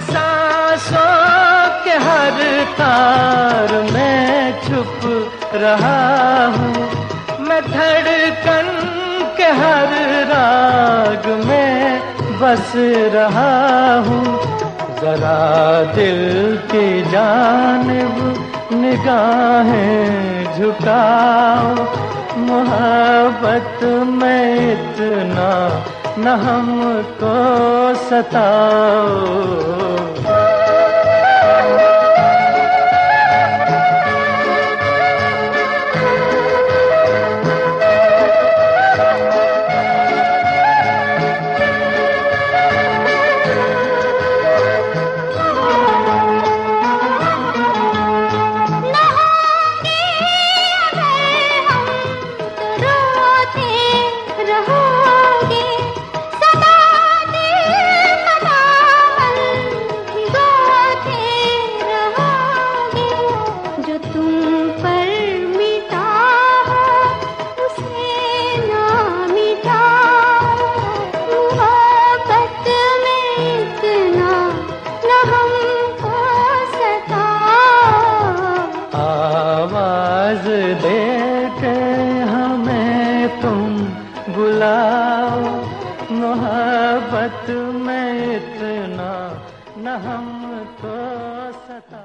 सांसों के हर तार में छुप रहा हूँ। मैं धड़कन के हर राग में बस रहा हूँ। जरा दिल के जानब निगाहें झुकाओ। मोहब्बत में इतना न हमको सताओ। रहा बुलाओ मोहब्बत में इतना न हम तो सता